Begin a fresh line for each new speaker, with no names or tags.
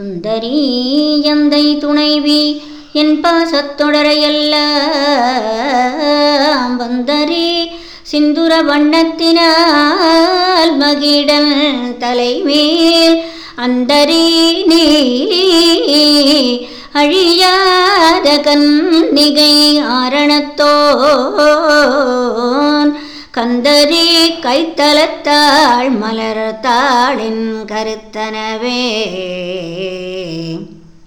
சுந்தரி எந்தை துணைவி? என் பாசத்தொடரையல்ல வந்தரி சிந்துர வண்ணத்தினால் மகிடன் தலைமேல் அந்தரி நீலி அழியாத கன்னிகை ஆரணத்தோன். கந்தரி கைத்தலத்தாள் மலர்த்தாளின் கருத்தனவே.